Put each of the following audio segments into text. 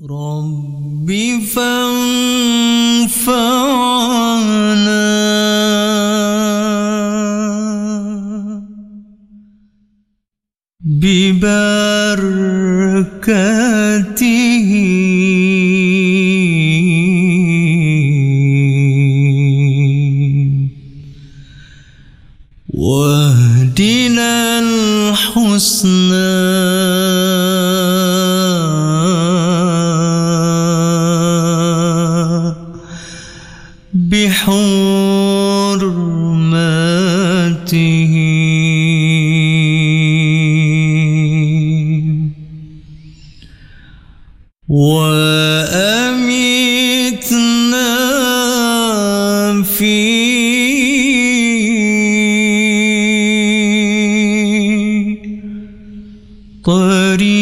رب فانفعنا. ببركاته. بحرمته وأمتنا في قريب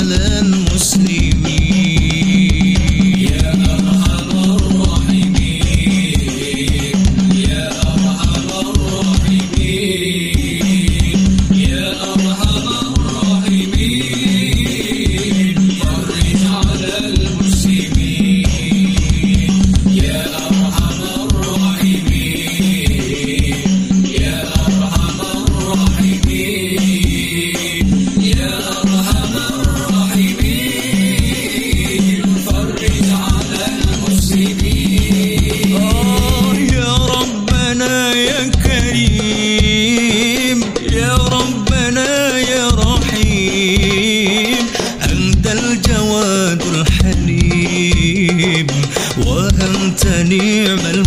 Remember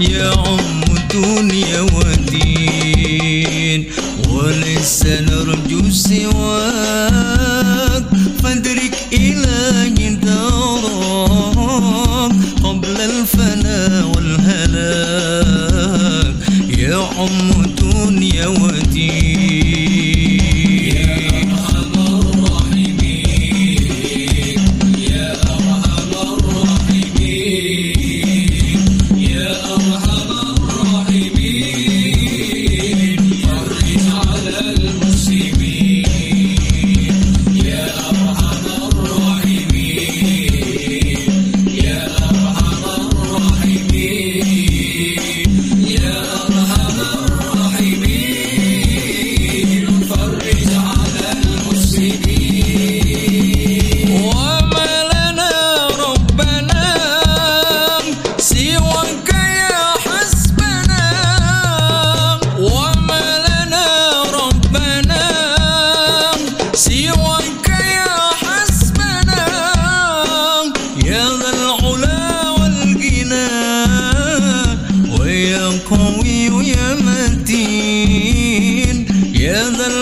يا عم الدنيا ودين وليس نرجو سواك. فادرك إلى anda